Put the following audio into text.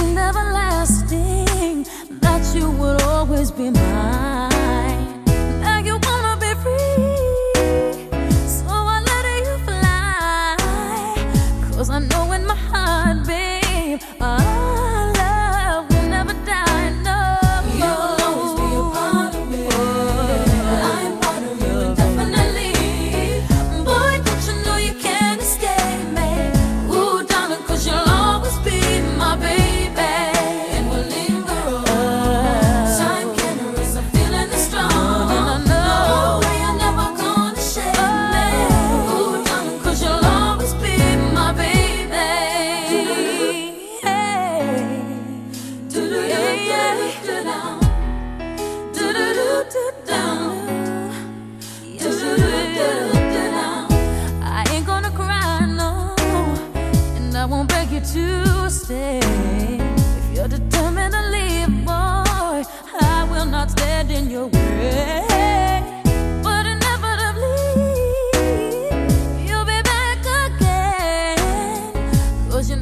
and everlasting that you would always be mine. to stay. If you're determined to leave, boy, I will not stand in your way. But inevitably, you'll be back again. Cause you